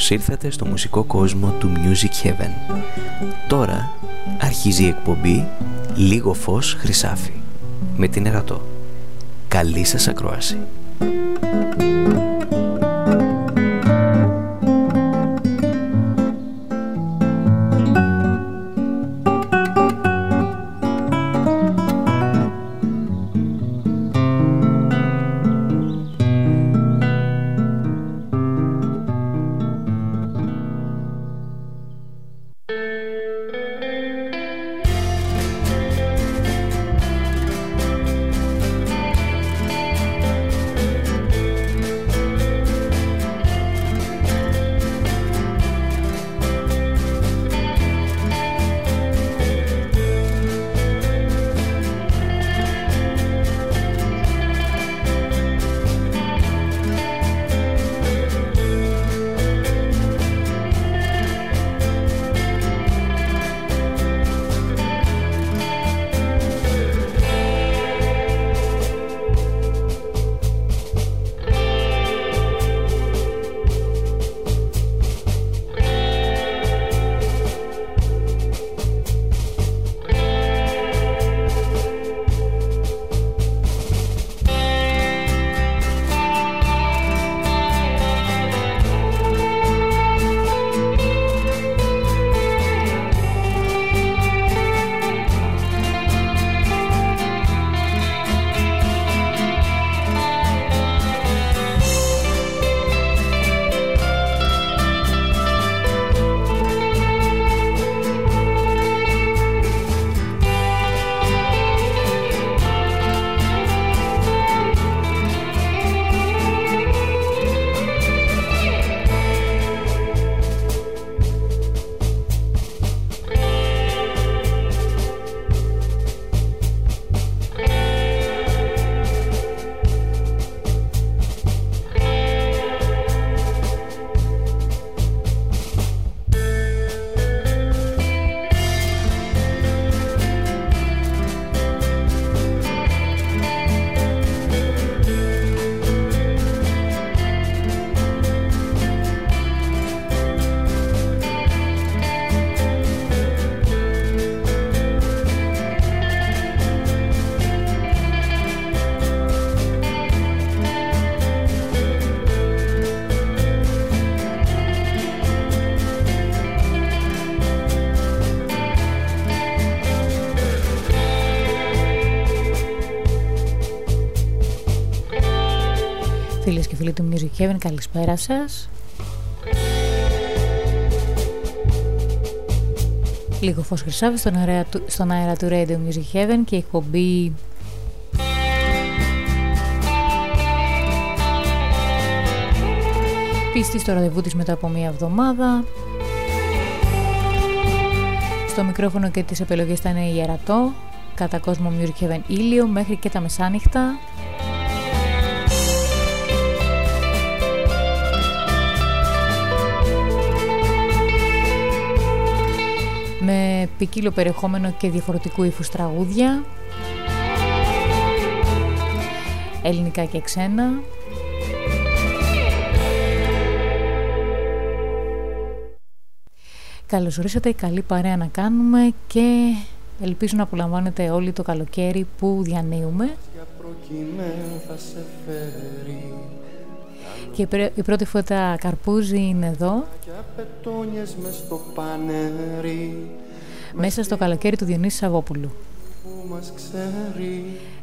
Καλώς ήρθατε στο μουσικό κόσμο του Music Heaven. Τώρα αρχίζει η εκπομπή «Λίγο φως χρυσάφι» με την Ερατό. Καλή σας ακρόαση. Kevin, καλησπέρα σας. Λίγο φως χρυσάβη στον αέρα, του, στον αέρα του Radio Music Heaven και η εκπομπή πίστη στο ραντεβού της μετά από μία εβδομάδα. Στο μικρόφωνο και τις επιλογές θα είναι ιερατό, κατά κόσμο Music Heaven ήλιο μέχρι και τα μεσάνυχτα. Ποικίλο περιεχόμενο και διαφορετικού ύφους τραγούδια. Ελληνικά και ξένα. Καλώς ορίσατε, καλή παρέα να κάνουμε και ελπίζω να απολαμβάνετε όλοι το καλοκαίρι που διανύουμε. Και η πρώτη φώτα καρπούζι είναι εδώ μέσα στο καλοκαίρι του Διονύσης Σαββόπουλου.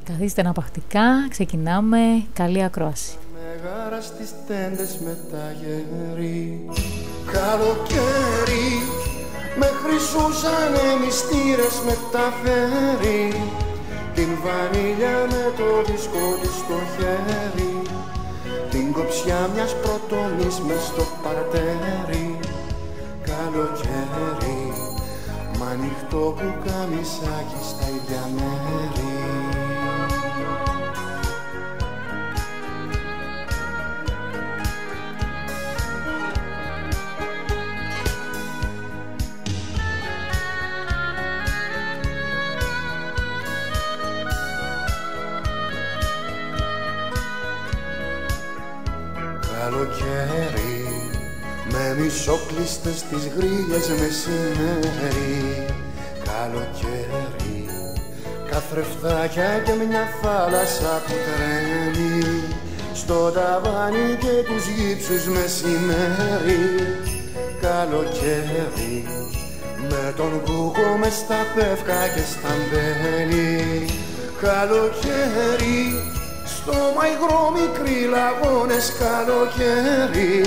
Καθίστε αναπαχτικά, ξεκινάμε, καλή ακρόαση. Μεγάρα στις τέντες με τα γερί Καλοκαίρι με χρυσούσανε μυστήρες μεταφέρει την βανίλια με το δίσκο της στο χέρι. Την κοψιά μιας πρωτομής μες στο παρτέρι καλοκαίρι μ' ανοιχτό που καμισάκι στα ίδια μέρη μισόκλειστες τις γρίλες μεσημέρι καλοκαίρι καθρεφτάκια και μια θάλασσα που τρέμει. Στο ταβάνι και τους γύψους μεσημέρι καλοκαίρι με τον κούκο μες στα πεύκα και στα μπέλη. Καλοκαίρι στο μαϊγρό μικρή λαγόνες καλοκαίρι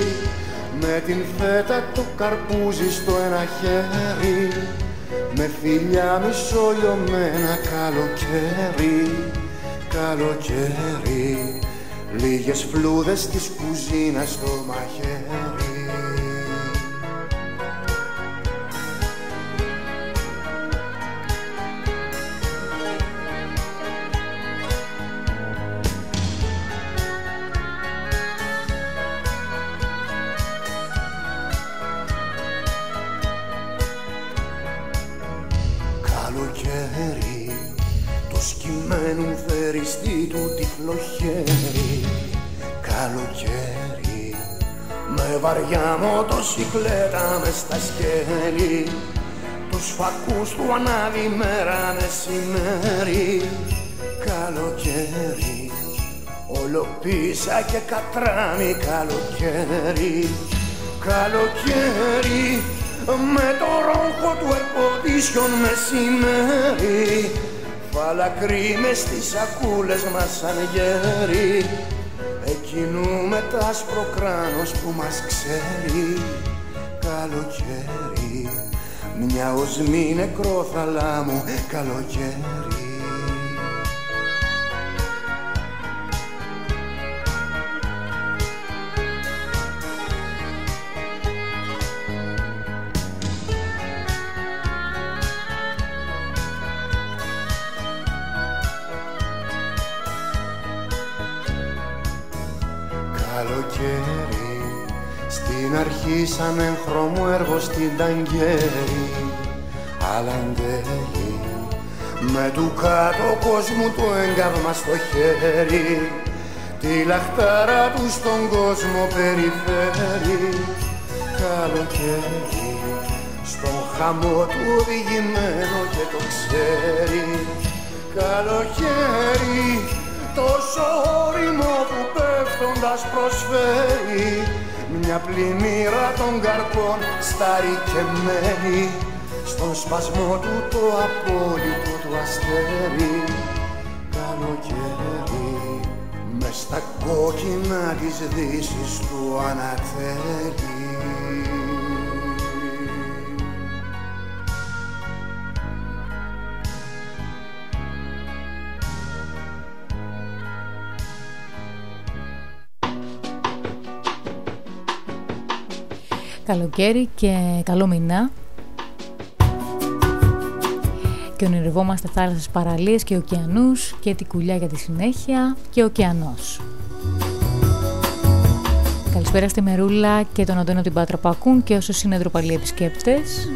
με την φέτα το καρπούζι στο ένα χέρι με φιλιά μισολιωμένα καλοκαίρι καλοκαίρι. Λίγες φλούδες της κουζίνας στο μαχαίρι βαριά μοτοσυκλέτα μες στα σκέλη τους φακούς του ανάβει μέρα μεσημέρι. Καλοκαίρι όλο πίσα και κατράμι καλοκαίρι. Καλοκαίρι με το ρόχο του ερποτήσιον μεσημέρι φαλακρή μες στις σακούλες μας σαν γέρι. Εκείνου με τ' άσπρο κράνος που μας ξέρει. Καλοκαίρι Μια οσμή νεκρό θαλάμου Καλοκαίρι σαν έγχρωμο έργο στην ταγκέρη Αλαντέλη με του κάτω κόσμου το έγκαυμα στο χέρι τη λαχτάρα του στον κόσμο περιφέρει. Καλοκαίρι στον χαμό του οδηγημένο και το ξέρει. Καλοκαίρι τόσο όριμο που πέφτοντας προσφέρει μια πλημμύρα των καρπών σταρικεμένη στον σπασμό του το απόλυτο του αστέρι. Καλοκαίρι μες στα κόκκινα της δύσης του ανατέλει καλοκαίρι και καλό μηνά και ονειρευόμαστε θάλασσες παραλίες και ωκεανούς και την κουλιά για τη συνέχεια και ωκεανός. Καλησπέρα στη Μερούλα και τον Αντώνιο την Πάτρα που ακούν και όσους είναι ντροπαλοί επισκέπτες.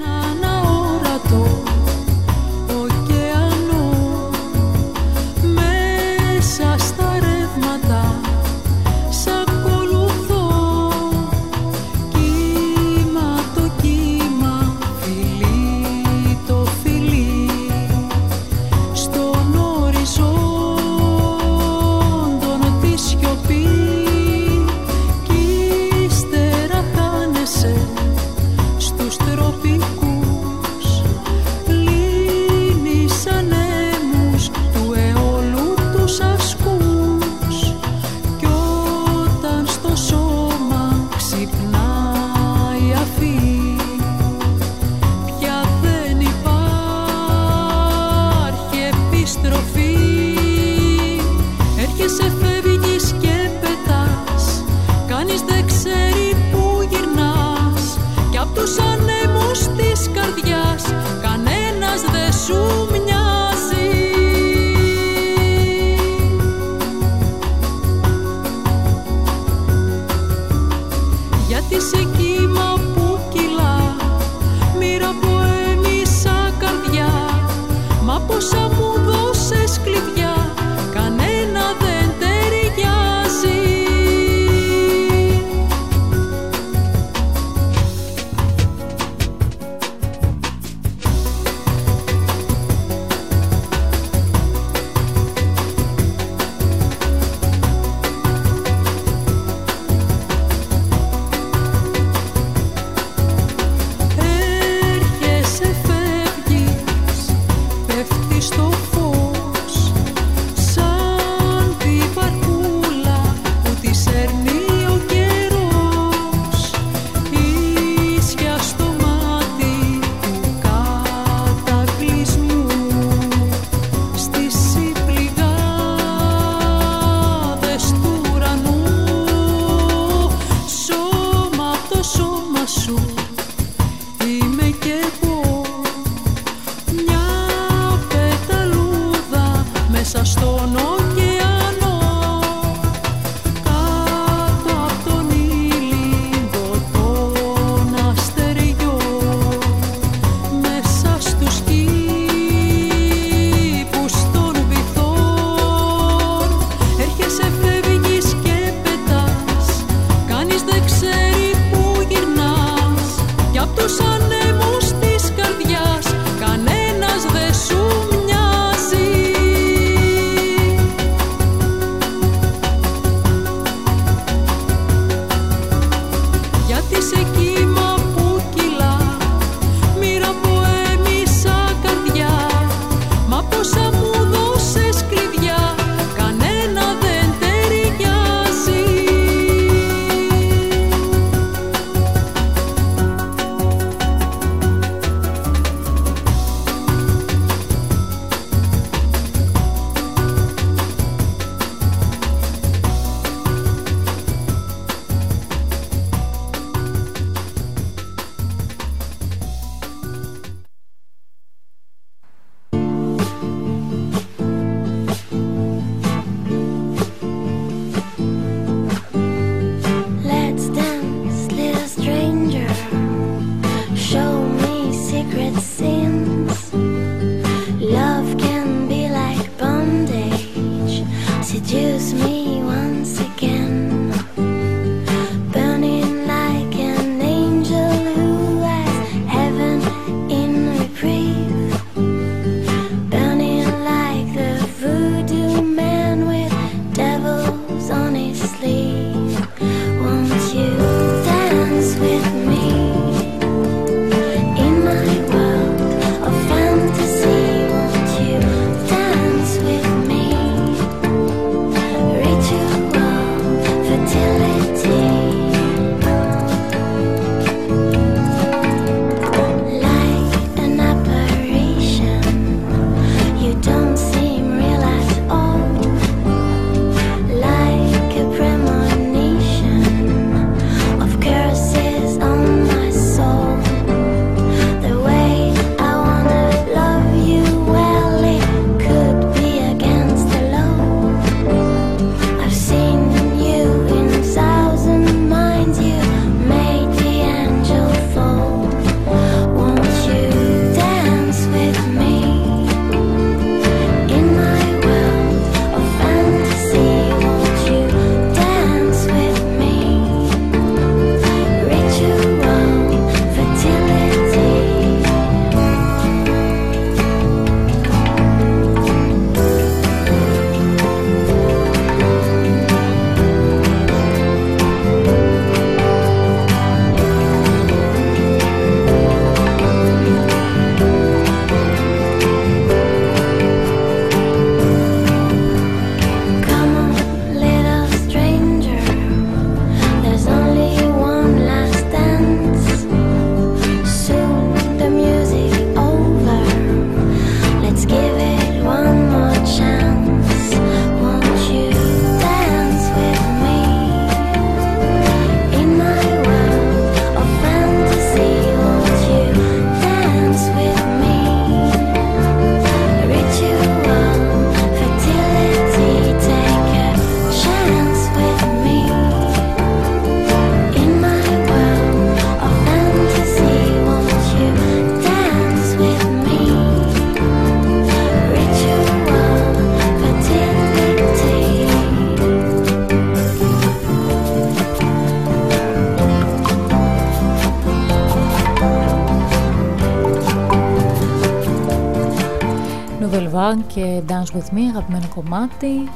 Και Dance With Me, αγαπημένο κομμάτι.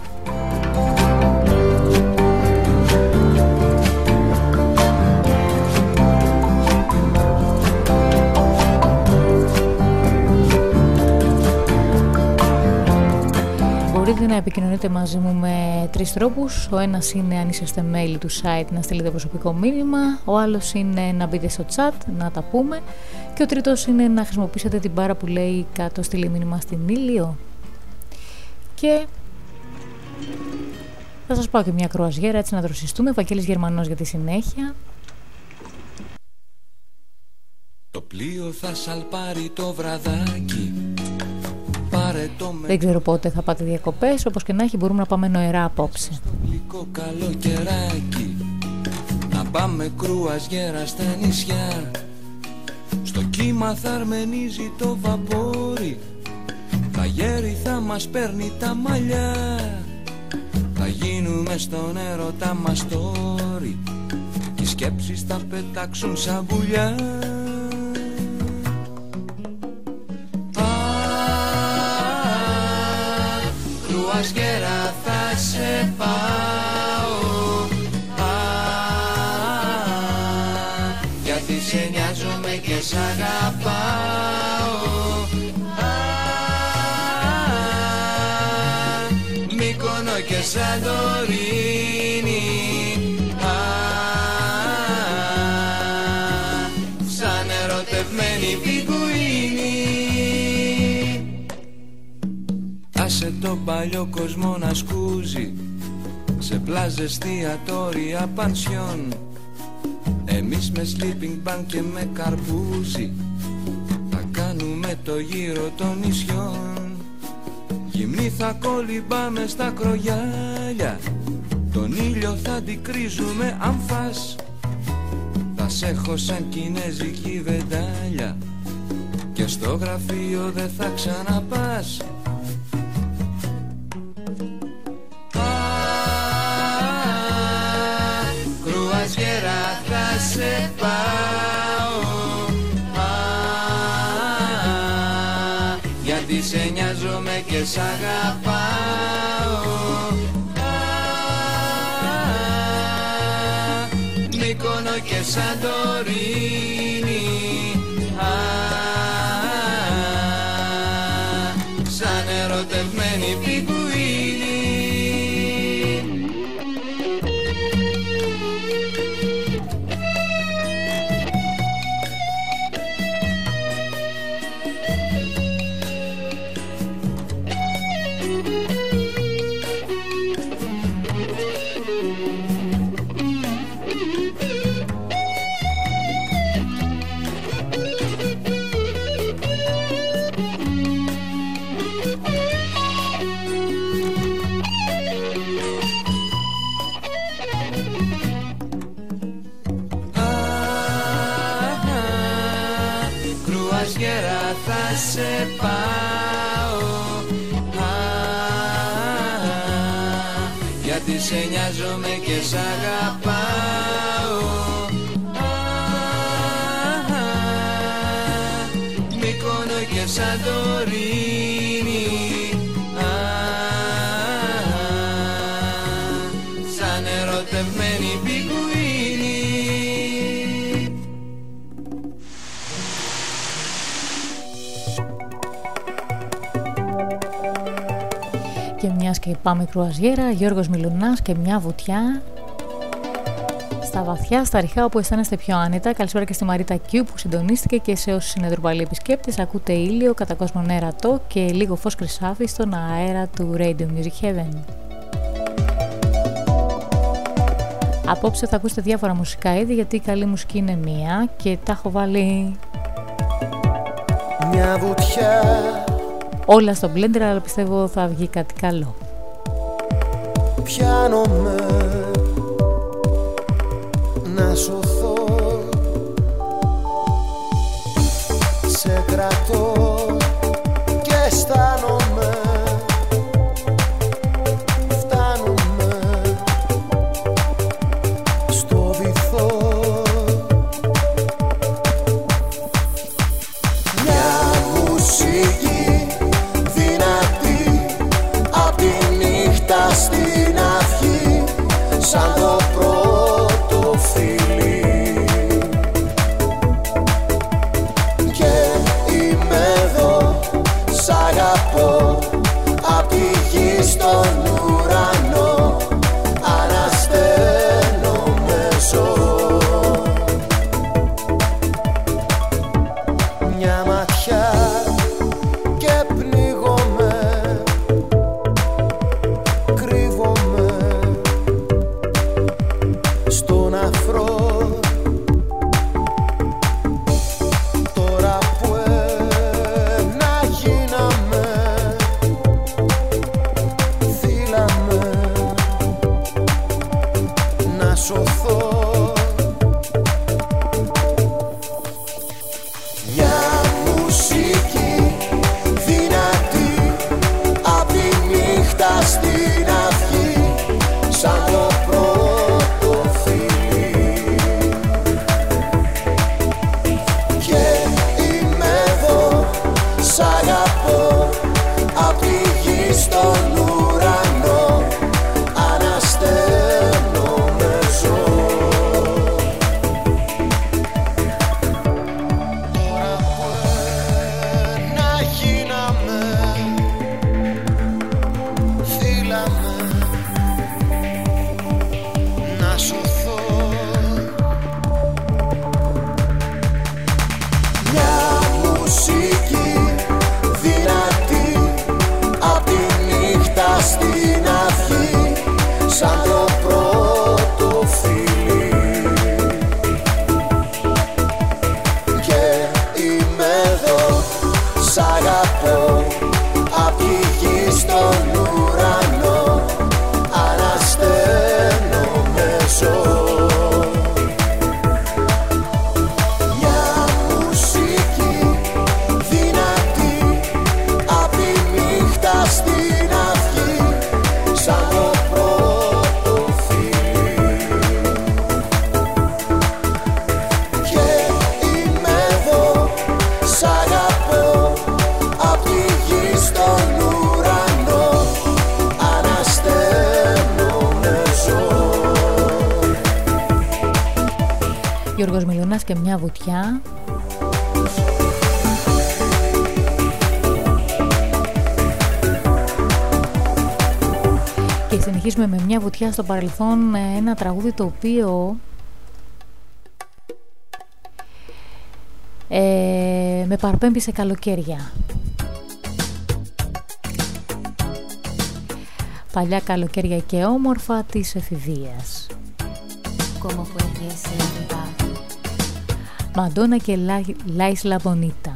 Μπορείτε να επικοινωνείτε μαζί μου με τρεις τρόπους. Ο ένας είναι αν είσαστε μέλη του site να στείλετε προσωπικό μήνυμα. Ο άλλος είναι να μπείτε στο chat, να τα πούμε. Και ο τρίτος είναι να χρησιμοποιήσετε την μπάρα που λέει κάτω στείλει μήνυμα στην Ήλιο. Και θα σας πάω και μια κρουαζιέρα έτσι να δροσιστούμε. Βαγγέλης Γερμανός για τη συνέχεια. Το πλοίο θα σαλπάρει το βραδάκι. Πάρε το με... Δεν ξέρω πότε θα πάτε διακοπές Όπως και να έχει μπορούμε να πάμε νοερά απόψε. Στο γλυκό καλοκαιράκι. Να πάμε κρουαζιέρα στα νησιά. Στο κύμα θα αρμενίζει το βαπόρι. Τα γέρι θα μας παίρνει τα μαλλιά. Θα γίνουμε στον έρωτα μας τόρι. Και οι σκέψεις θα πετάξουν σαν πουλιά και Σαντορίνη Α, σαν ερωτευμένη πιγκουίνη. Άσε τον παλιό κόσμο να σκούζει σε πλάζες, εστιατόρια, πανσιόν. Εμείς με sleeping bag και με καρπούζι Θα κάνουμε το γύρο των νησιών Κοιμή θα κολυμπάμε στα κρογιάλια. Τον ήλιο θα αντικρίζουμε αν φας. Θα σ' έχω σαν κινέζικη βεντάλια. Και στο γραφείο δεν θα ξαναπάς και σ' αγαπάω Και μιας και πάμε κρουαζιέρα, Γιώργος Μιλουνάς και μια βουτιά στα βαθιά, στα ριχά όπου αισθάνεστε πιο άνετα. Καλησπέρα και στη Μαρίτα Κιού που συντονίστηκε και σε όσους είναι δροπαλοί επισκέπτες. Ακούτε ήλιο, κατά κόσμο νερατό και λίγο φως χρυσάφι στον αέρα του Radio Music Heaven. Απόψε θα ακούσετε διάφορα μουσικά είδη γιατί η καλή μουσική είναι μία και τα έχω βάλει Μια βουτιά όλα στο blender αλλά πιστεύω θα βγει κάτι καλό. Πιάνομαι. Να σωθώ Γιώργος Μιλωνάς και μια βουτιά Και συνεχίζουμε με μια βουτιά στο παρελθόν ένα τραγούδι το οποίο ε, με παρπέμπει σε καλοκαίρια. Παλιά καλοκαίρια και όμορφα της εφηβείας. Madonna que la, la Isla Bonita.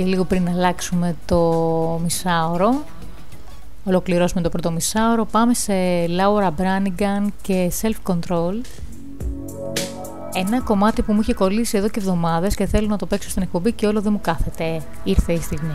Και λίγο πριν αλλάξουμε το μισάωρο ολοκληρώσουμε το πρώτο μισάωρο πάμε σε Laura Branigan και Self Control ένα κομμάτι που μου είχε κολλήσει εδώ και εβδομάδες και θέλω να το παίξω στην εκπομπή και όλο δεν μου κάθεται. Ήρθε η στιγμή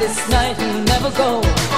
this night will never go.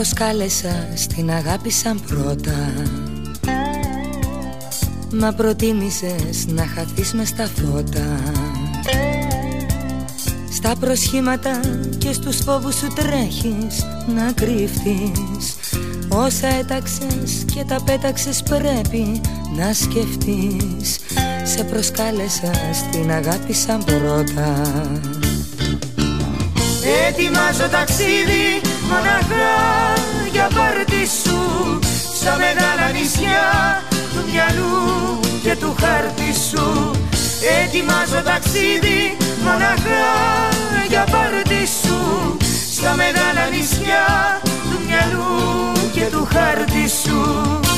Προσκάλεσα στην αγάπη σαν πρώτα. Μα προτίμησες να χαθείς μες στα φώτα. Στα προσχήματα και στους φόβους σου τρέχεις να κρύφτεις. Όσα έταξες και τα πέταξες πρέπει να σκεφτείς. Σε προσκάλεσα στην αγάπη σαν πρώτα. Ετοιμάζω ταξίδι μοναχά για πάρτι σου Στα μεγάλα νησιά του μυαλού και του χάρτη σου. Ετοιμάζω ταξίδι μοναχά για πάρτι σου Στα μεγάλα νησιά του μυαλού και του χάρτη σου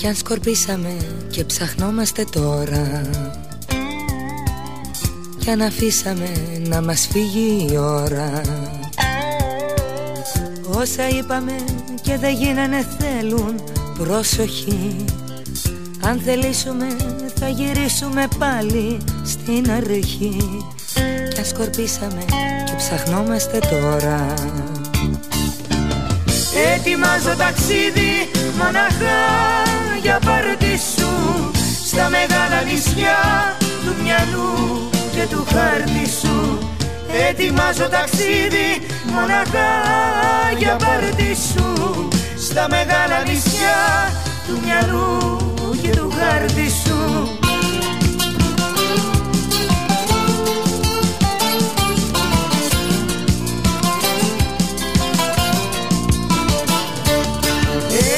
Κι αν σκορπίσαμε και ψαχνόμαστε τώρα. Κι αν αφήσαμε να μας φύγει η ώρα. Όσα είπαμε και δεν γίνανε θέλουν προσοχή Αν θελήσουμε θα γυρίσουμε πάλι στην αρχή. Κι σκορπίσαμε και ψαχνόμαστε τώρα. Ετοιμάζω ταξίδι μοναχά για πάρτι σου Στα μεγάλα νησιά του μυαλού και του χάρτη σου. Ετοιμάζω ταξίδι μοναχά για πάρτι σου Στα μεγάλα νησιά του μυαλού και του χάρτη σου.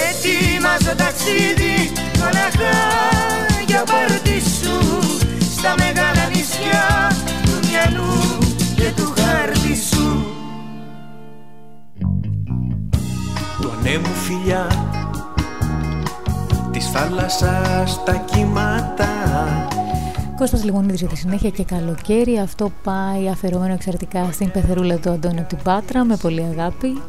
Ετοιμάζω ταξίδι ανέμου φιλιά της θάλασσας τα κύματα. Κώστας Λιμονίδης για τη συνέχεια και καλοκαίρι. Αυτό πάει αφιερωμένο εξαιρετικά στην πεθερούλα του Αντώνη από την Πάτρα Με πολύ αγάπη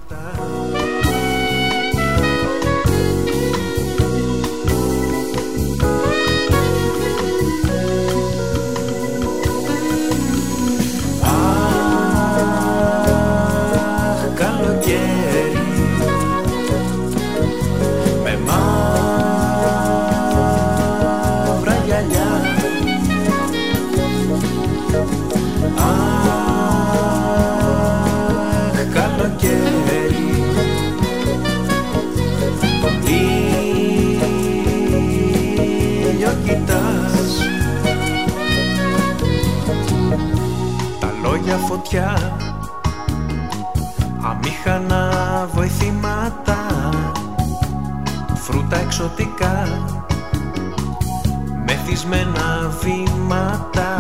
φωτιά. Αμήχανα βοηθήματα φρούτα εξωτικά μεθυσμένα βήματα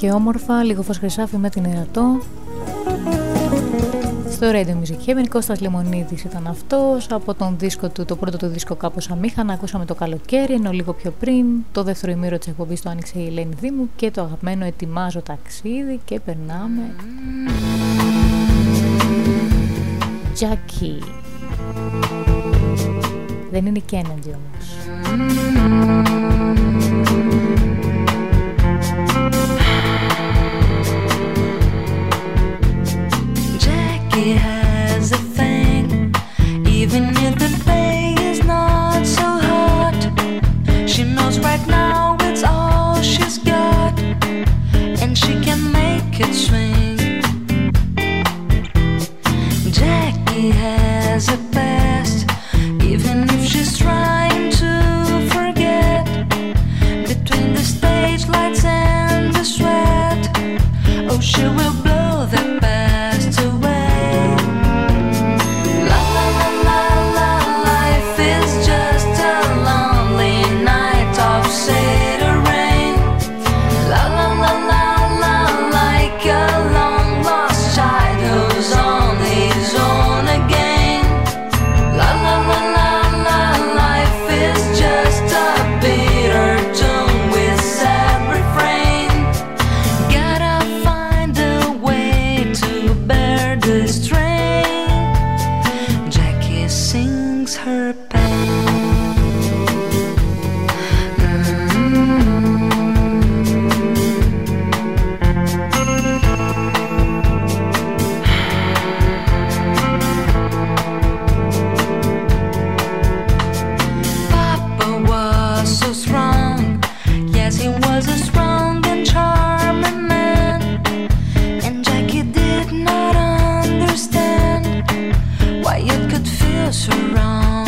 και όμορφα, λίγο φως χρυσάφι με την ερατό στο Radio Music Heaven, Κώστας Λεμονίδης ήταν αυτός. Από τον δίσκο του, το πρώτο του δίσκο κάπως αμήχανα ακούσαμε το καλοκαίρι ενώ λίγο πιο πριν το δεύτερο ημίρο της εκπομπής το άνοιξε η Ελένη Δήμου και το αγαπημένο ετοιμάζω ταξίδι και περνάμε. Jackie δεν είναι η Kennedy όμως song.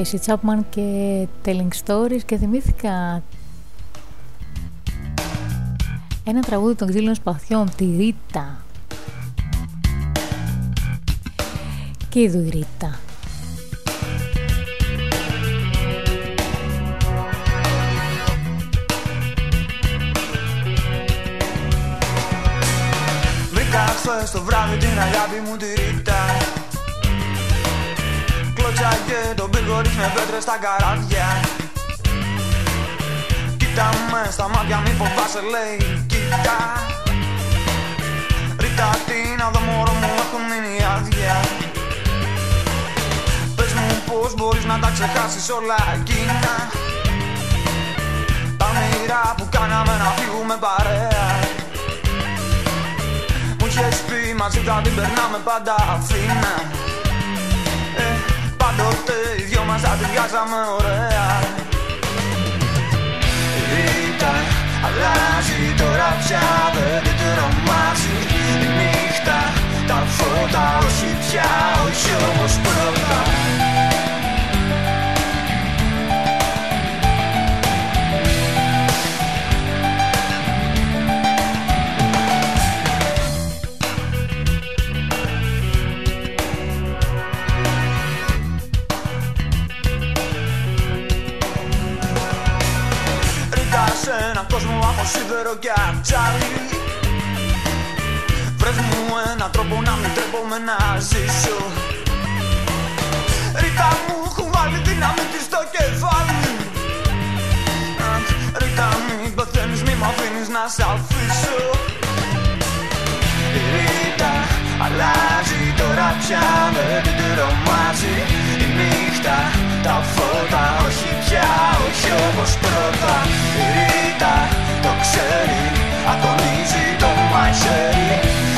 Tracy Chapman και Telling Stories και θυμήθηκα ένα τραγούδι των ξύλων σπαθιών, τη Ρίτα. Και είδου η Ρίτα. Βρήκα χθες το βράδυ την αγάπη μου τη Ρίτα και τον πύργο με πέτρες στα καράβια. Κοίτα με στα μάτια μη φοβάσαι λέει κοίτα. Ρίτα τι να δω μωρό μου έχουν μείνει άδεια. Πες μου πως μπορείς να τα ξεχάσεις όλα εκείνα Τα μοιρά που κάναμε να φύγουμε παρέα. Μου είχες πει μαζί θα την περνάμε πάντα αφήνα Πάντοτε οι δυο μας τα ταιριάζαμε ωραία. Ρίτα αλλάζει τώρα πια δεν την τρομάζει Η νύχτα. Τα φώτα όχι πια όχι όπως πρώτα σίδερο και ατσάλι Βρες μου έναν τρόπο να μην τρέπομαι να ζήσω. Ρίτα μου έχουν βάλει δύναμη της στο κεφάλι. Ρίτα μην πεθαίνεις μη μ' αφήνεις να σε αφήσω. Ρίτα αλλάζει τώρα πια με την τρομάζει. Η νύχτα τα φώτα όχι πια όχι όπως πρώτα. Ρίτα το ξέρει Αγωνίζει το μαχαίρι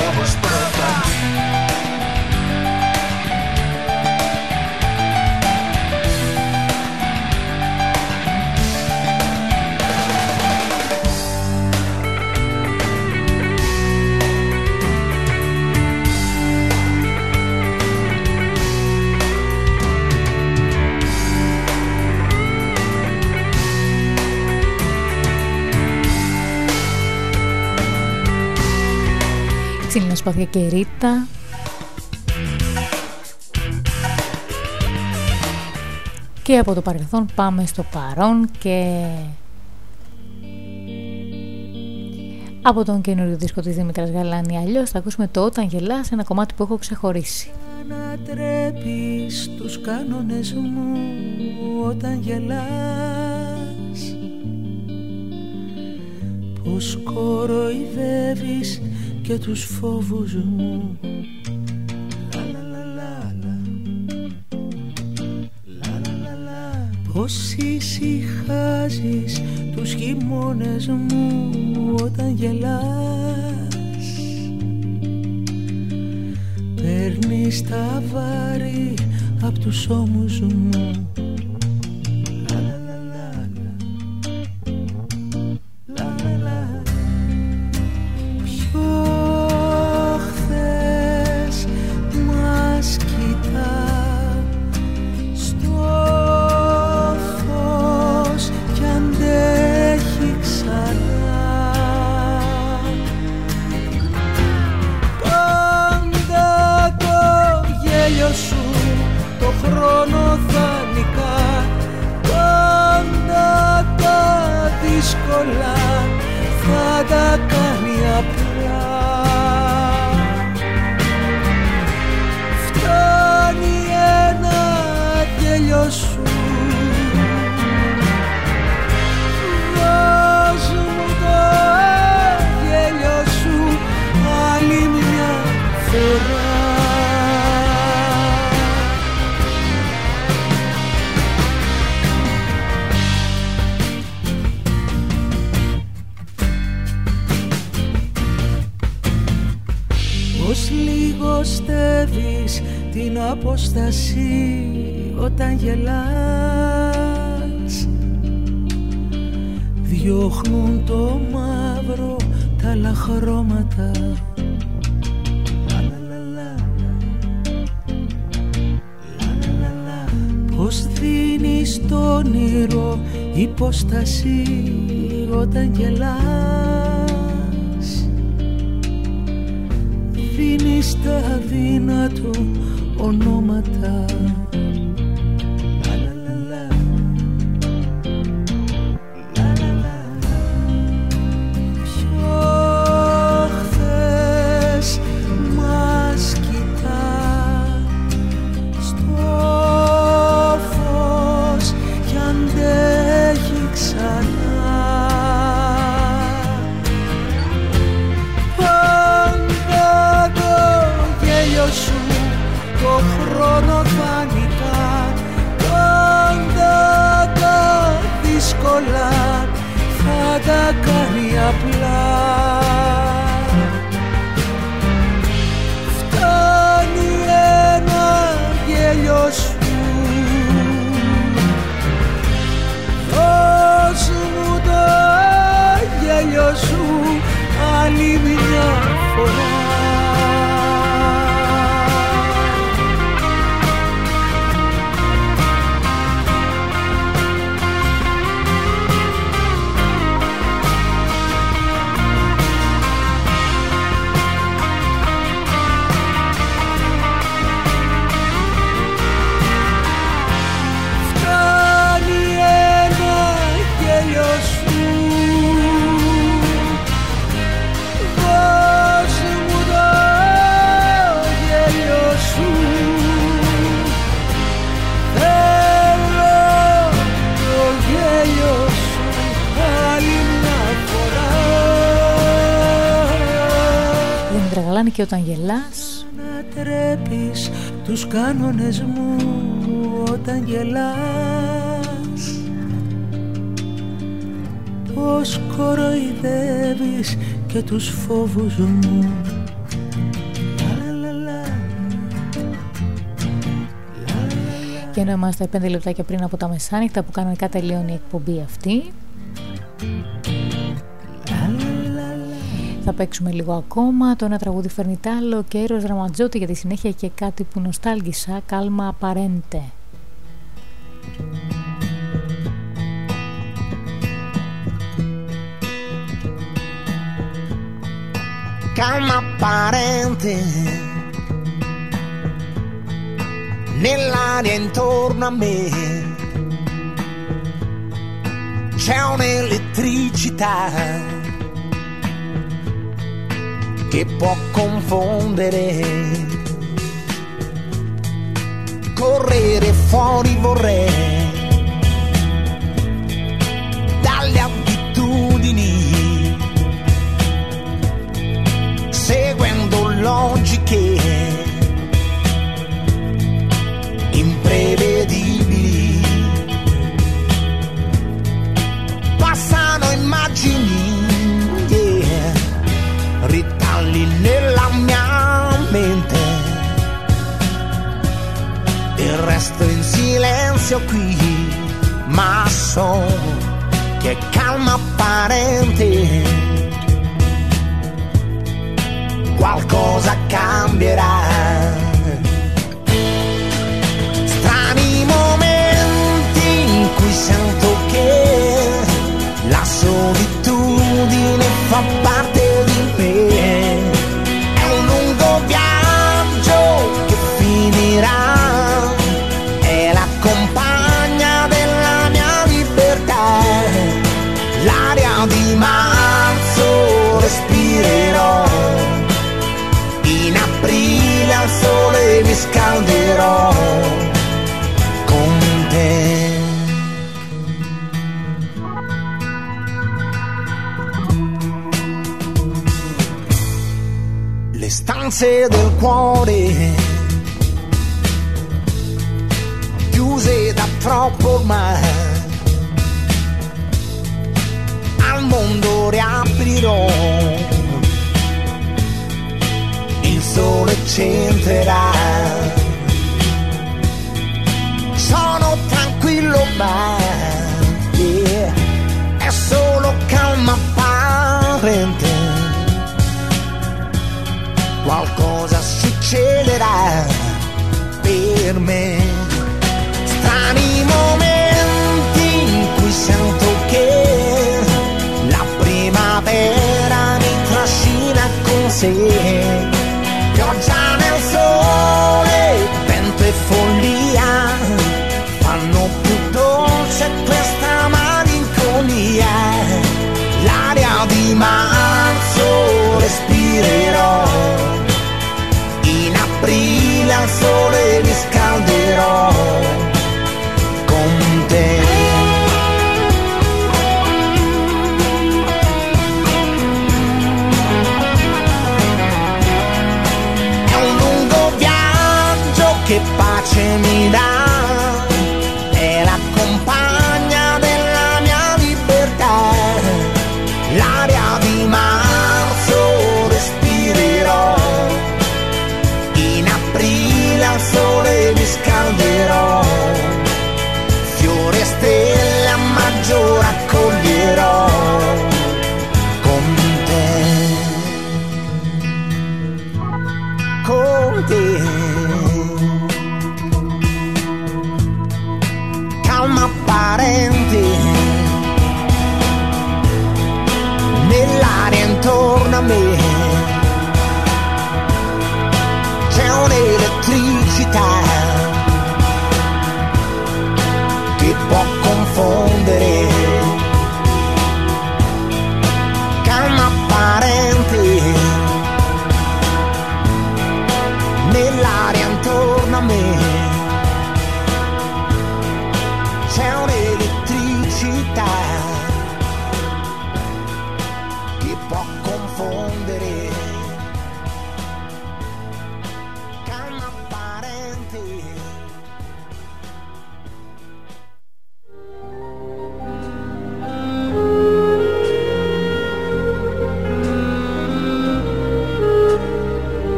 Whisper. Σπαθιά και Ρίτα. Και από το παρελθόν πάμε στο παρόν και από τον καινούριο δίσκο της Δήμητρας Γαλάνη αλλιώς θα ακούσουμε το «Όταν γελάς» ένα κομμάτι που έχω ξεχωρίσει. Ανατρέπεις τους κανόνες μου όταν γελάς Πως κοροϊδεύεις και τους φόβους μου. Πως πως ησυχάζεις τους χειμώνες μου όταν γελάς; Παίρνεις τα βάρη απ' τους ώμους μου όταν γελάς δίνεις τα δύνατο ονόματα και όταν γελάς. Να τρέπεις τους κανόνες μου όταν γελάς. Πως κοροϊδεύεις και τους φόβους μου. Και ενώ είμαστε 5 λεπτάκια πριν από τα μεσάνυχτα που κανονικά τελειώνει η εκπομπή αυτή παίξουμε λίγο ακόμα. Το ένα τραγούδι φέρνει τ' άλλο και Έρος Ραματζότη για τη συνέχεια και κάτι που νοστάλγησα. Κάλμα απαρέντε. Calma apparente nell'aria intorno a me c'è un'elettricità che può confondere. Correre fuori vorrei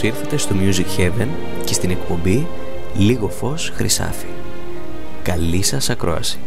καλώς στο Music Heaven και στην εκπομπή «Λίγο φως χρυσάφι». Καλή σας ακρόαση!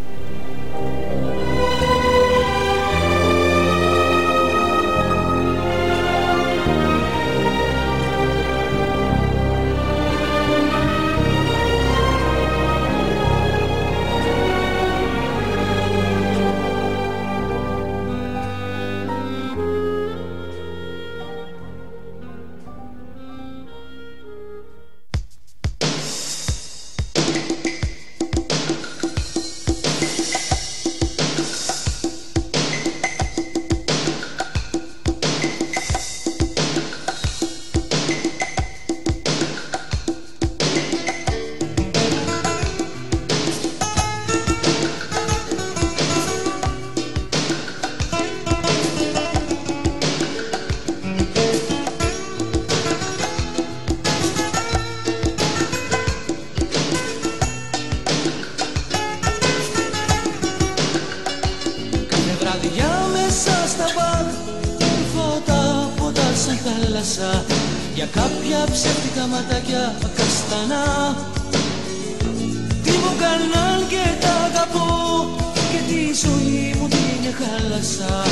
Ζωή μου την χάλασα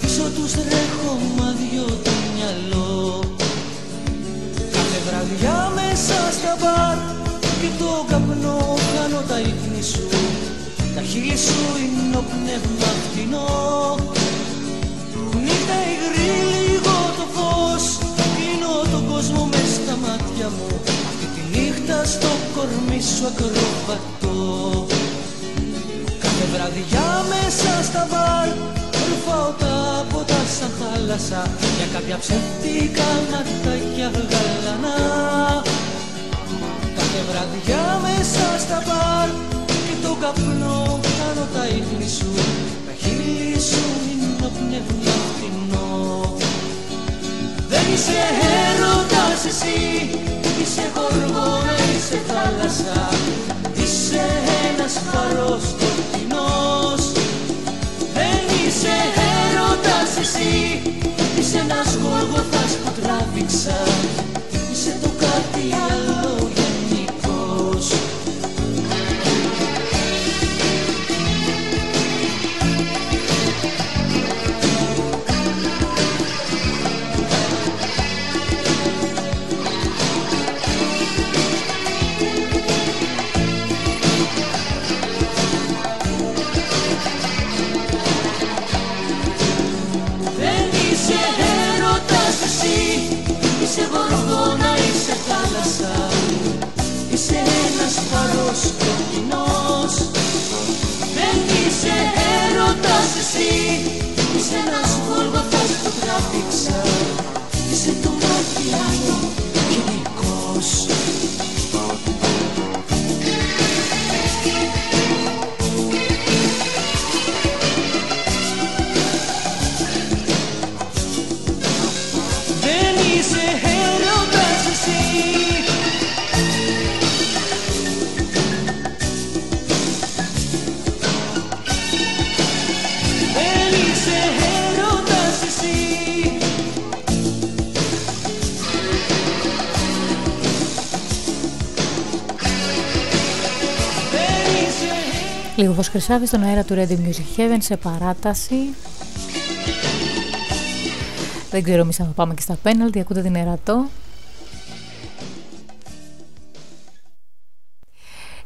πίσω τους τρέχω μα δυο το μυαλό. Κάθε βραδιά μέσα στα μπαρ και το καπνό χάνω τα ίχνη σου. Τα χείλη σου είναι ο πνεύμα φτηνό. Νύχτα υγρή λίγο το φως Κλείνω τον κόσμο μες στα μάτια μου. Αυτή τη νύχτα στο κορμί σου ακροβατώ. Κάθε βραδιά μέσα στα μπαρ. Ρουφάω τα ποτά σαν θάλασσα. Για κάποια ψεύτικα ματάκια γαλανά Κάθε βραδιά μέσα στα μπαρ. Και το καπνό κάνω τα ίχνη σου. Τα χείλη σου είναι το πνεύμα φτηνό. Δεν είσαι έρωτας εσύ. Είσαι γοργόνα, είσαι θάλασσα. Είσαι ένας φαρός σκοτεινός Δεν είσαι έρωτας εσύ. Είσαι ένας γοργοθάς που τράβηξα Είσαι το κάτι άλλο θάλασσα Είσαι ένας φαρός κοκκινός. Δεν είσαι έρωτας εσύ. Είσαι ένας γοργοθάς που τράβηξα Λίγο φως χρυσάβι στον αέρα του Ready Music Heaven σε παράταση. Δεν ξέρω εμείς αν θα πάμε και στα πέναλτι, ακούτε την ερατό.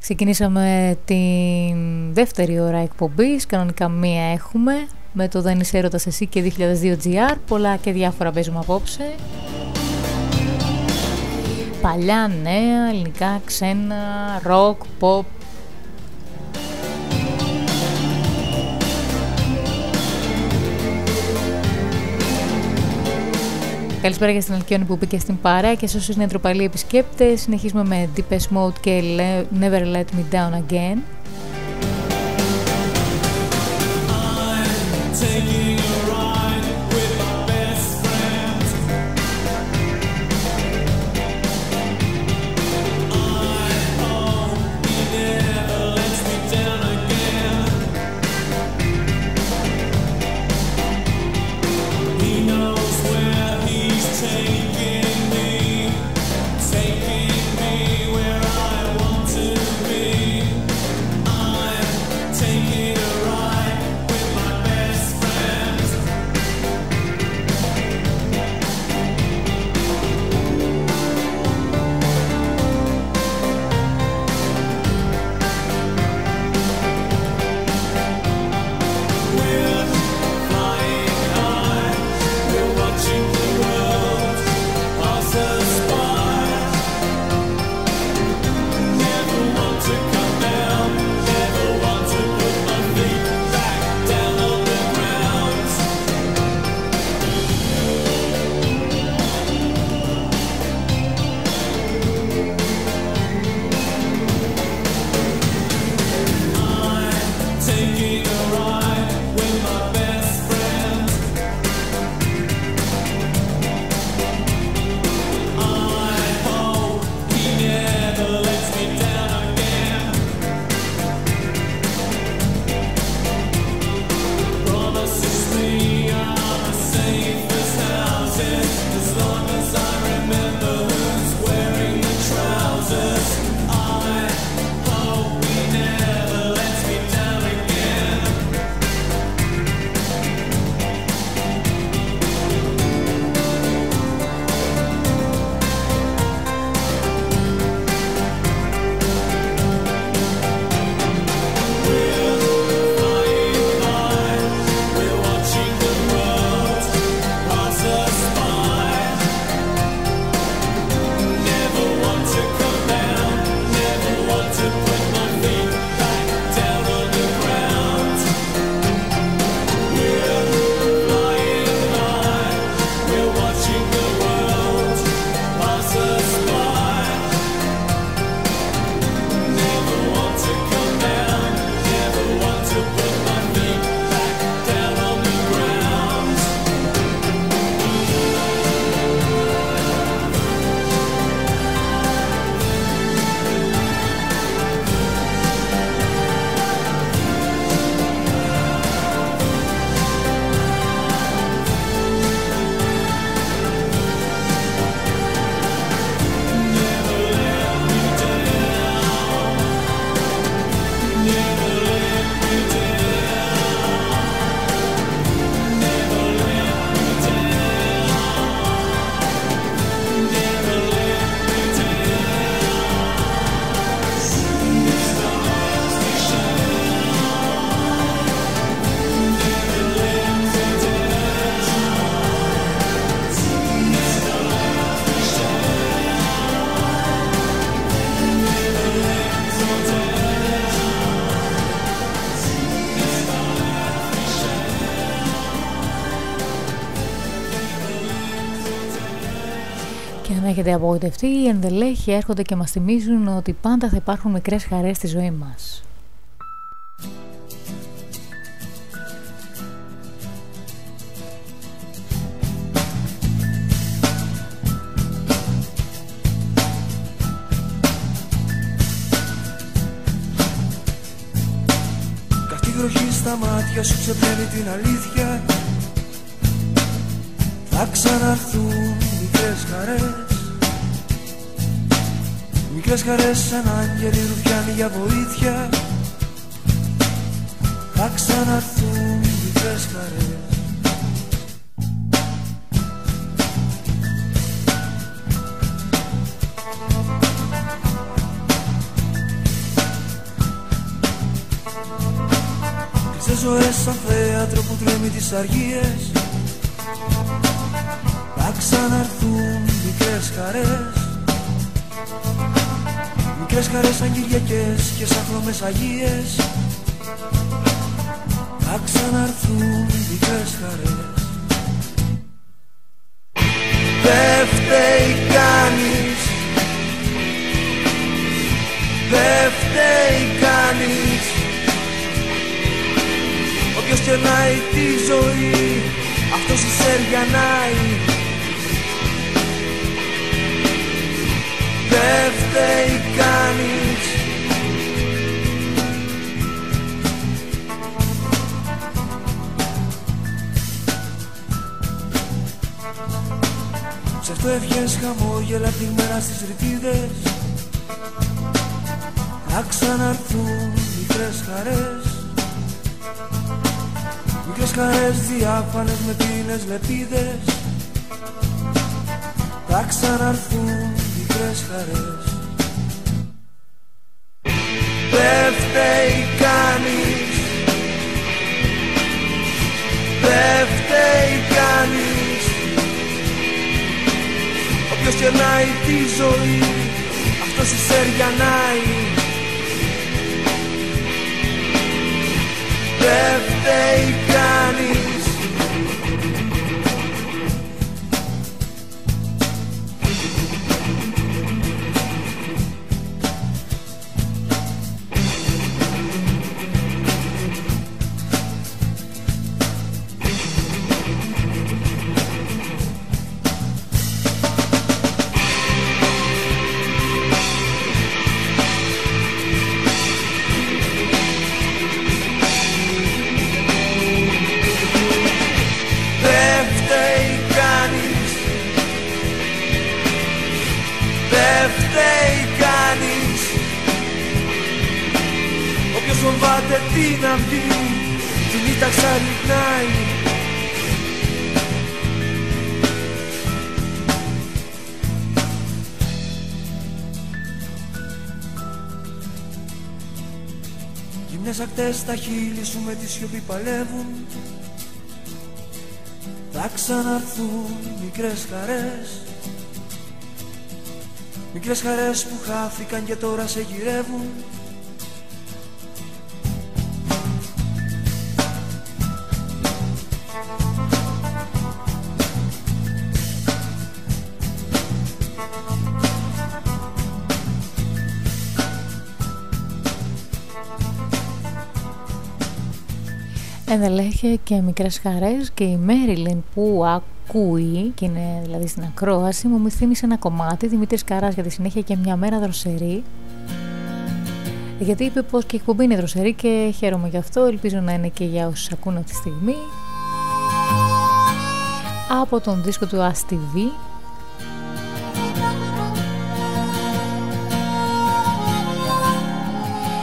Ξεκινήσαμε την δεύτερη ώρα εκπομπής, κανονικά μία έχουμε, με το «Δεν είσαι έρωτας εσύ» και 2002 GR, πολλά και διάφορα παίζουμε απόψε. Παλιά, νέα, ελληνικά, ξένα, rock, pop, Καλησπέρα για στην Αλκιόνη που μπήκε στην παρέα και σε όσους είναι ντροπαλοί επισκέπτες. Συνεχίζουμε με Deepest Mode και Never Let Me Down Again. Απογοητευτεί, οι ενδελέχοι έρχονται και μας θυμίζουν ότι πάντα θα υπάρχουν μικρές χαρές στη ζωή μας. Καυτή βροχή στα μάτια σου ξεπλένει την αλήθεια Θα ξαναρθούν μικρές χαρές Μικρές χαρές σαν άγγελοι ρουφιάνοι για βοήθεια Θα ξαναρθούν μικρές χαρές. Κλειστές ζωές σαν θέατρο που τρέμει τις αργίες Θα ξαναρθούν μικρές χαρές Μικρές χαρές σαν Κυριακές και σαν χρώμες Αγίες. Θα ξαναρθούν μικρές χαρές Δεν φταίει κανείς. Δεν φταίει κανείς. Όποιος κερνάει τη ζωή Αυτός η σεριανάει Δεν φταίει κανείς. Σε αυτό ευχές χαμόγελα πληγμένα στις ρητίδες Θα ξαναρθούν μικρές χαρές. Μικρές χαρές διάφανες με πίνες λεπίδες. Θα ξαναρθούν μικρές χαρές Δεν φταίει κανείς. Δεν φταίει κανείς. Όποιος κερνάει τη ζωή Αυτός η σεριανάει Δεν φταίει κανείς στα χείλη σου με τη σιωπή παλεύουν. Θα ξαναρθούν μικρές χαρές. Μικρές χαρές που χάθηκαν και τώρα σε γυρεύουν Ενδελέχε και μικρές χαρές και η Μέριλιν που ακούει και είναι δηλαδή στην ακρόαση μου μου θύμισε ένα κομμάτι Δημήτρης Καράς για τη συνέχεια και μια μέρα δροσερή. Γιατί είπε πως και η εκπομπή είναι δροσερή και χαίρομαι γι' αυτό ελπίζω να είναι και για όσους ακούν αυτή τη στιγμή. Από τον δίσκο του ASTV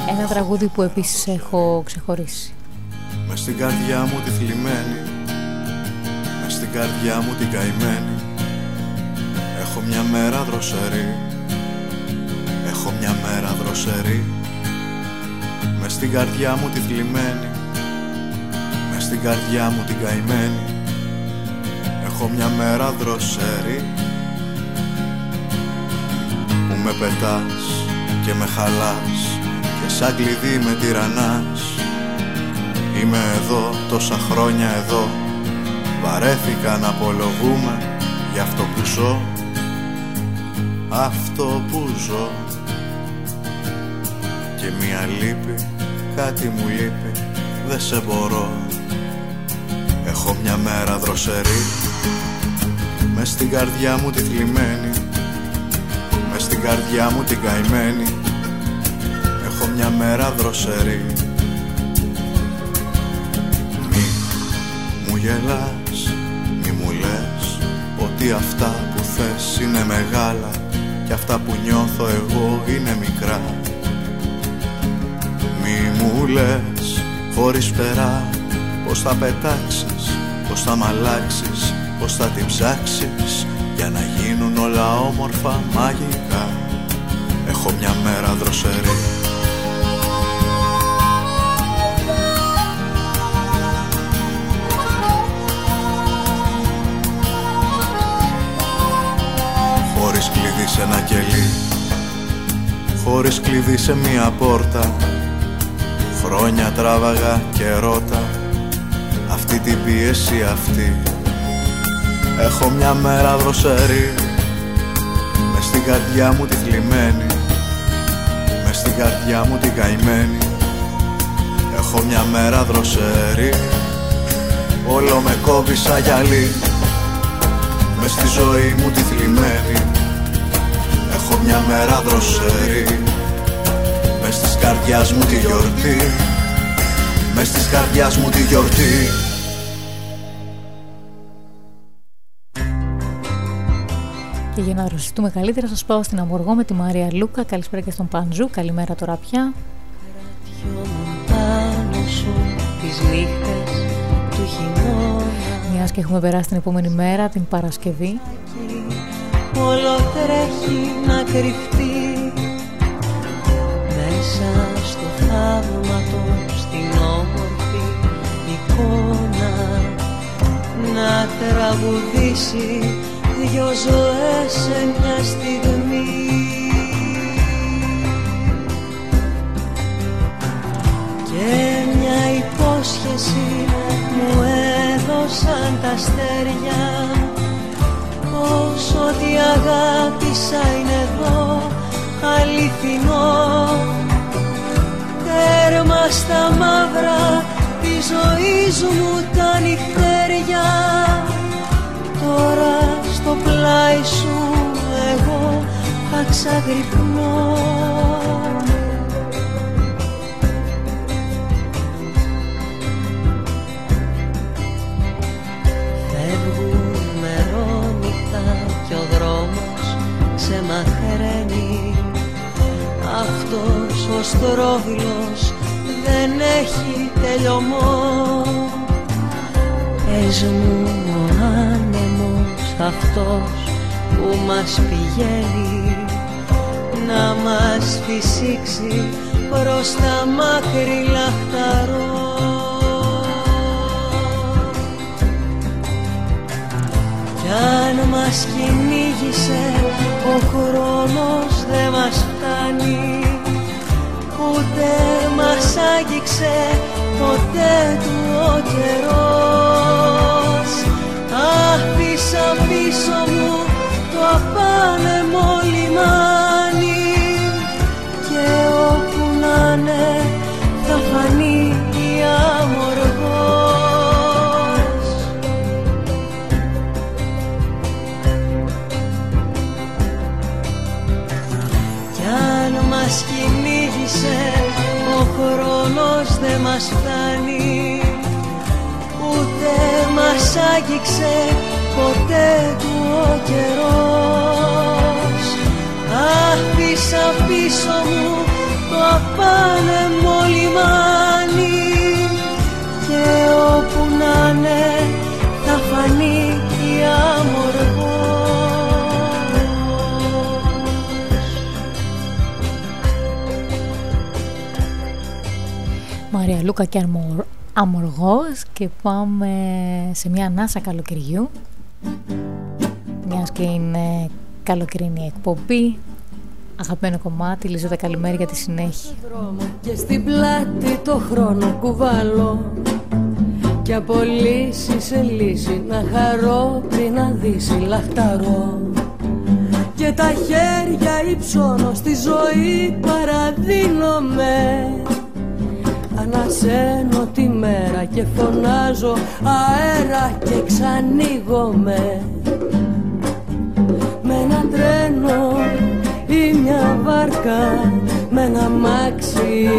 ένα τραγούδι που επίσης έχω ξεχωρίσει Μες στην καρδιά μου τη θλιμμένη. Μες στην καρδιά μου την καημένη. Έχω μια μέρα δροσερή. Έχω μια μέρα δροσερή. Μες στην καρδιά μου τη θλιμμένη. Μες στην καρδιά μου την καημένη. Έχω μια μέρα δροσερή. Που με πετάς και με χαλάς Και σαν κλειδί με τυραννάς Είμαι εδώ τόσα χρόνια εδώ. Βαρέθηκα να απολογούμε για αυτό που ζω. Αυτό που ζω. Και μια λύπη, κάτι μου λείπει, δεν σε μπορώ. Έχω μια μέρα δροσερή μες στην καρδιά μου τη θλιμμένη μες στην καρδιά μου την καημένη. Έχω μια μέρα δροσερή γελάς, μη μου λες Ότι αυτά που θες είναι μεγάλα Και αυτά που νιώθω εγώ είναι μικρά. Μη μου λες χωρίς περά Πως θα πετάξεις, πως θα μ' αλλάξεις Πως θα την ψάξεις για να γίνουν όλα όμορφα μαγικά. Έχω μια μέρα δροσερή Χωρίς κλειδί σε ένα κελί. Χωρίς κλειδί σε μία πόρτα. Χρόνια τράβαγα και ρώτα. Αυτή την πίεση αυτή. Έχω μια μέρα δροσερή. Μες στην καρδιά μου τη θλιμμένη. Μες στην καρδιά μου την καημένη. Έχω μια μέρα δροσερή. Όλο με κόβει σαν γυαλί. Μες στη ζωή μου τη θλιμμένη Έχω μια μέρα δροσερή μες στις καρδιάς μου τη γιορτή μες στις καρδιάς μου τη γιορτή Και για να δροσιστούμε καλύτερα σας πάω στην Αμοργό με τη Μαρία Λούκα. Καλησπέρα και στον Παντζού. Καλημέρα τώρα πια. Μιας και έχουμε περάσει την επόμενη μέρα, την Παρασκευή. Όλο τρέχει να κρυφτεί μέσα στο θαύμα στην όμορφη εικόνα. Να τραγουδήσει δυο ζωές σε μια στιγμή. Και μια υπόσχεση μου έδωσαν τα αστέρια πως ό,τι αγάπησα είναι εδώ αληθινό. Τέρμα στα μαύρα τη ζωή μου τα νυχτέρια. Τώρα στο πλάι σου εγώ θα ξαγρυπνώ στρόβιλος δεν έχει τελειωμό. Πες μου ο άνεμος αυτός που μας πηγαίνει να μας φυσήξει προς τα μάκρη λαχταρό. Κι αν μας κυνήγησε ο χρόνος δεν μας φτάνει ούτε μας άγγιξε ποτέ του ο καιρός. Άφησα πίσω μου το απάνεμο λιμάνι και όπου να είναι δεν μας φτάνει ούτε μας άγγιξε ποτέ του ο καιρός. Άφησα πίσω μου το απάνεμο λιμάνι και όπου να είναι Μαρία Λούκα και Αμοργός και πάμε σε μια ανάσα καλοκαιριού. Μιας και είναι καλοκαιρινή εκπομπή. Αγαπημένο κομμάτι, Λιζότα καλημέρα για τη συνέχεια. Και στην πλάτη το χρόνο κουβαλώ. Και από λύση σε λύση να χαρώ πριν να δύσει λαχταρώ. Και και τα χέρια υψώνω στη ζωή παραδίνομαι Ανασένω τη μέρα και φωνάζω αέρα και ξανοίγομαι. Με ένα τρένο ή μια βάρκα με ένα μάξι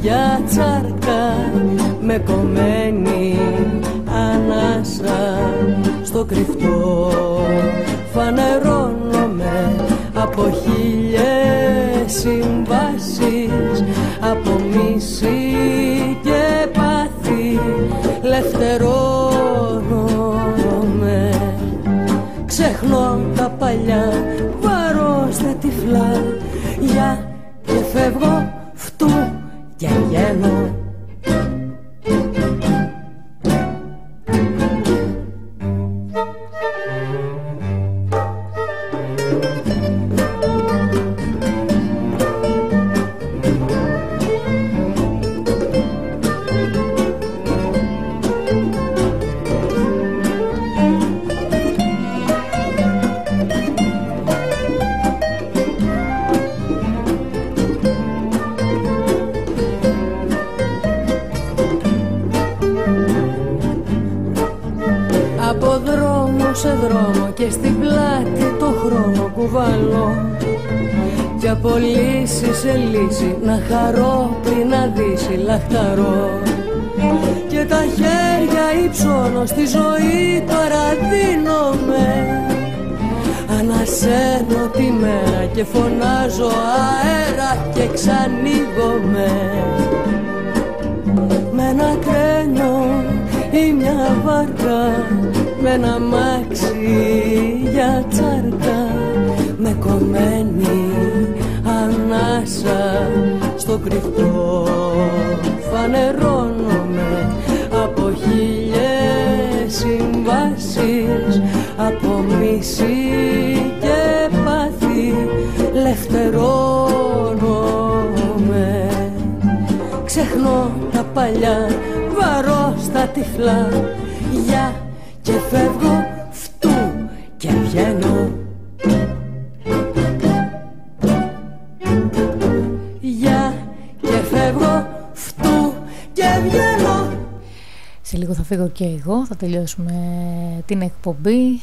για τσάρκα. Με κομμένη ανάσα στο κρυφτό φανερώνομαι από χίλιες συμβάσεις από μίση και πάθη λευτερώνομαι. Ξεχνώ τα παλιά βαρός τα τυφλά για και φεύγω φτού και βγαίνω ένα μάξι για τσάρκα με κομμένη ανάσα στο κρυφτό φανερώνομαι από χίλιες συμβάσεις από μίση και πάθη λευτερώνομαι. Ξεχνώ τα παλιά βαρώ στα τυφλά φύγω και εγώ, θα τελειώσουμε την εκπομπή.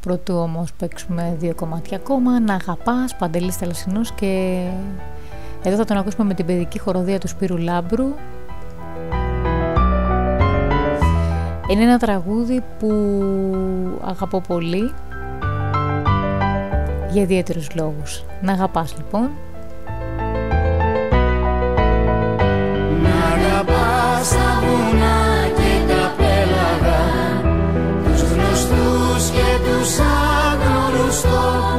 Πρωτού όμως παίξουμε δύο κομμάτια ακόμα. Να αγαπάς, Παντελής Θαλασσινός και εδώ θα τον ακούσουμε με την παιδική χοροδία του Σπύρου Λάμπρου. Είναι ένα τραγούδι που αγαπώ πολύ για ιδιαίτερους λόγους. Να αγαπάς λοιπόν. 说。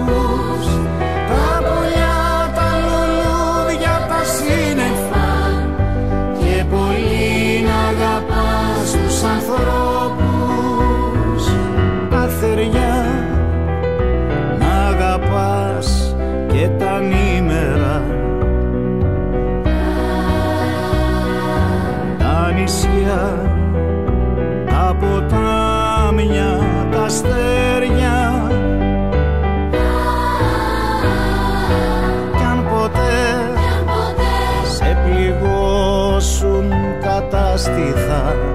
Κατάστηθα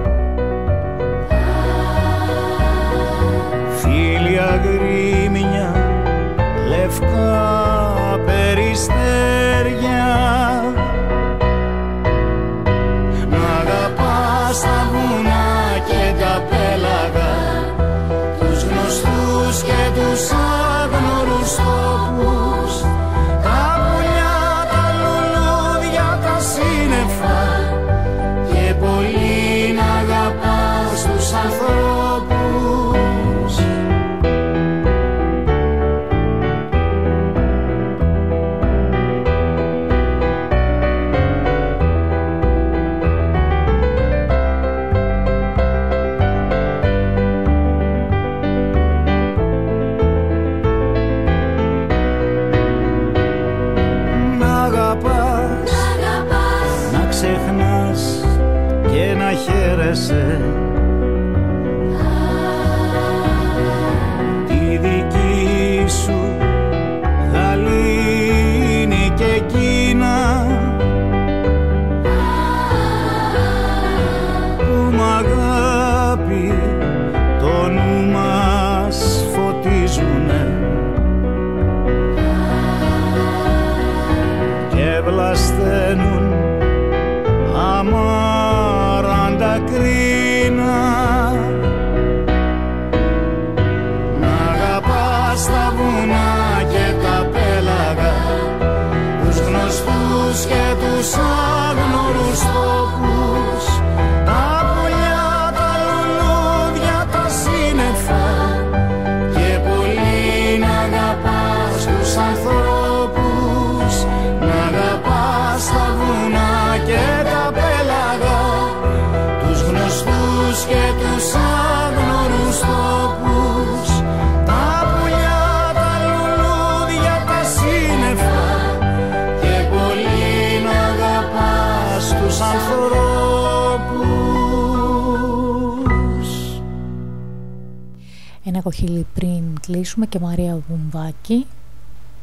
Ένα κοχύλι πριν κλείσουμε και Μαρία Βουμβάκη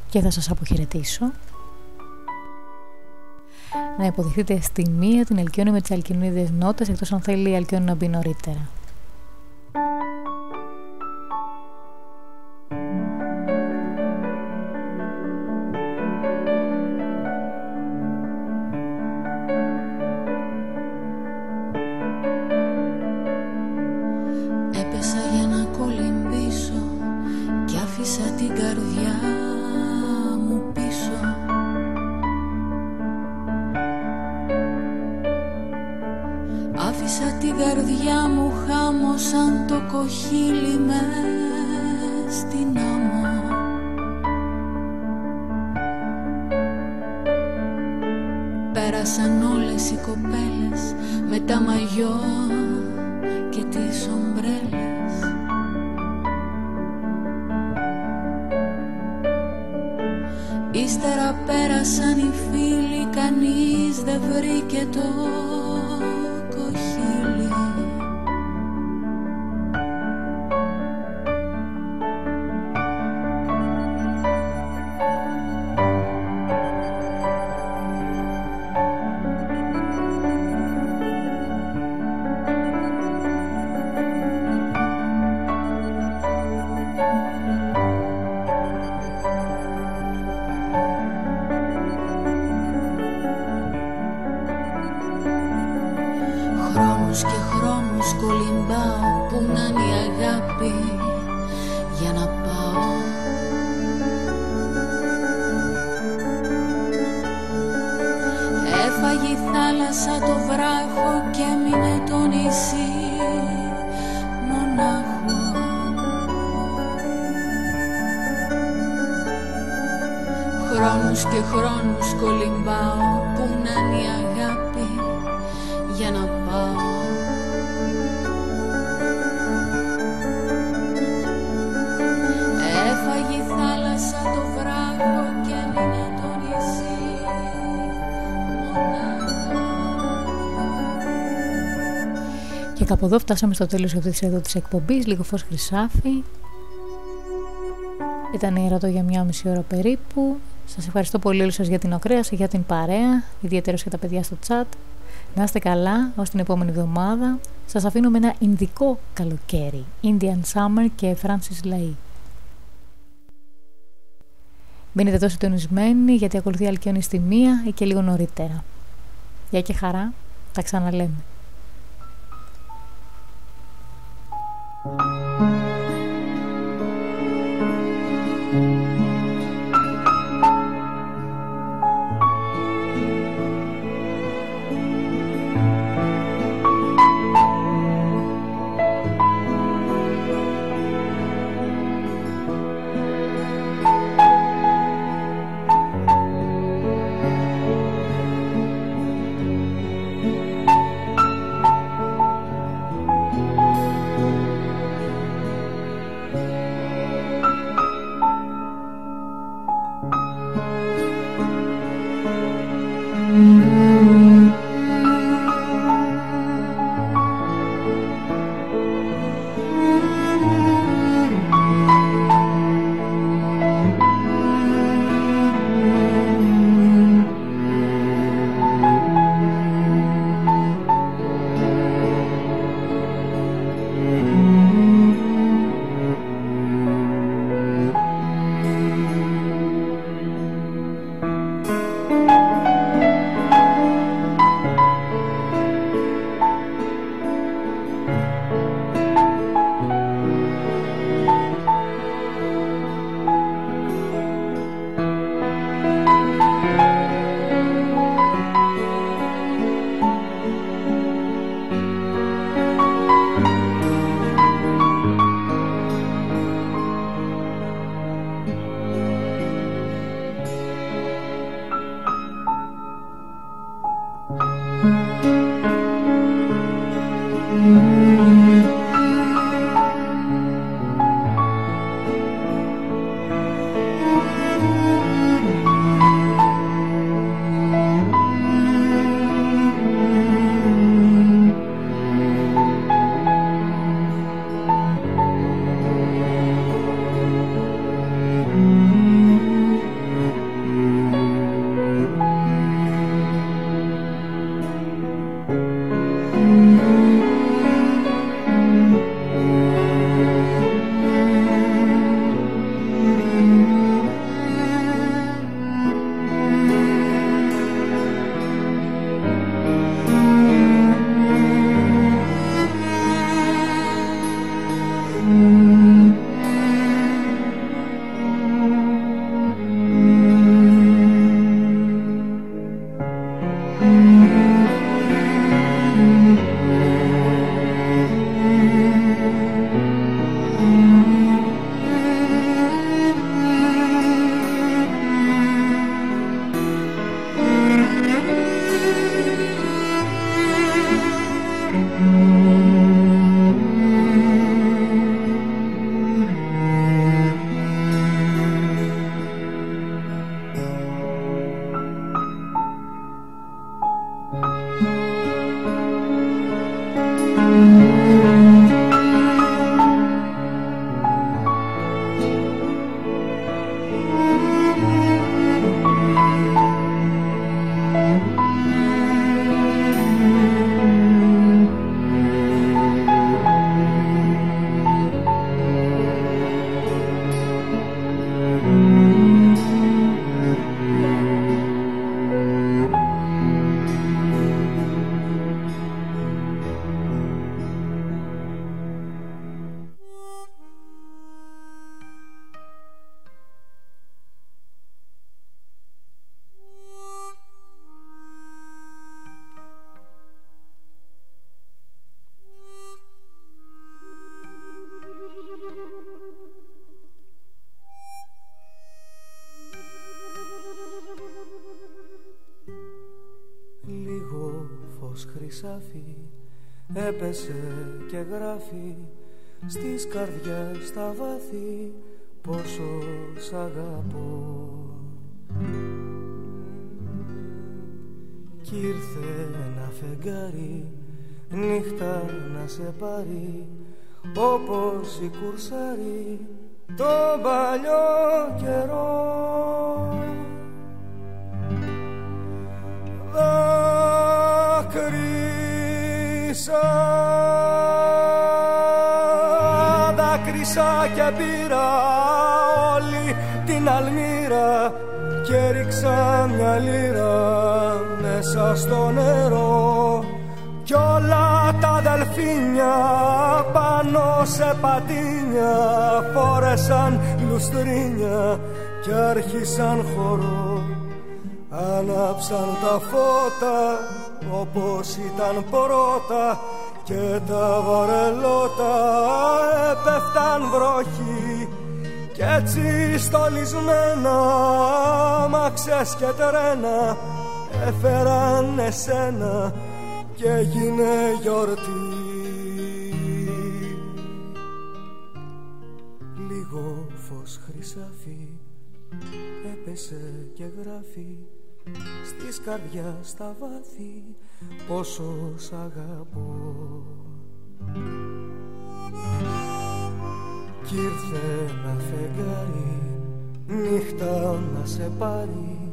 και θα σας αποχαιρετήσω. Να υποδεχτείτε στη μία την Αλκιόνη με τις αλκιονίδες νότες εκτός αν θέλει η Αλκιόνη να μπει νωρίτερα. Άφησα την καρδιά μου πίσω. Άφησα την καρδιά μου χάμω σαν το κοχύλι μες στην άμμο. Πέρασαν όλες οι κοπέλες με τα μαγιό βρήκε το Και κάπου εδώ φτάσαμε στο τέλος αυτής εδώ της εκπομπής, λίγο φως χρυσάφι. Ήταν η Ερατό για μια μισή ώρα περίπου. Σας ευχαριστώ πολύ όλους σας για την οκρέαση, για την παρέα, ιδιαίτερα για τα παιδιά στο chat. Να είστε καλά ως την επόμενη εβδομάδα. Σας αφήνω με ένα Ινδικό καλοκαίρι, Indian Summer και Francis Lai. Μείνετε τόσο συντονισμένοι γιατί ακολουθεί Αλκιόνης στη μία ή και λίγο νωρίτερα. Γεια και χαρά, τα ξαναλέμε. Έπεσε και γράφει στις καρδιάς στα βάθη πόσο σ' αγαπώ. Κι ήρθε ένα φεγγάρι νύχτα να σε πάρει όπως η κουρσάρι το παλιό καιρό. Δάκρυσα δάκρυσα και πήρα όλη την αλμύρα και ρίξα μια λίρα μέσα στο νερό. Κι όλα τα δελφίνια πάνω σε πατίνια φόρεσαν λουστρίνια και άρχισαν χορό. Άναψαν τα φώτα όπως ήταν πρώτα και τα βαρελότα έπεφταν βροχή. Κι έτσι στολισμένα μαξές και τρένα έφεραν εσένα και έγινε γιορτή. Λίγο φως χρυσάφι έπεσε και γράφει στις καρδιάς στα βάθη πόσο σ' αγαπώ. Κι ήρθε ένα φεγγάρι νύχτα να σε πάρει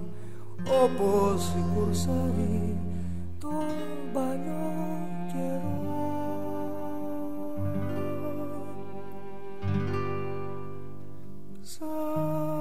όπως η κουρσάρι το παλιό καιρό. Σαν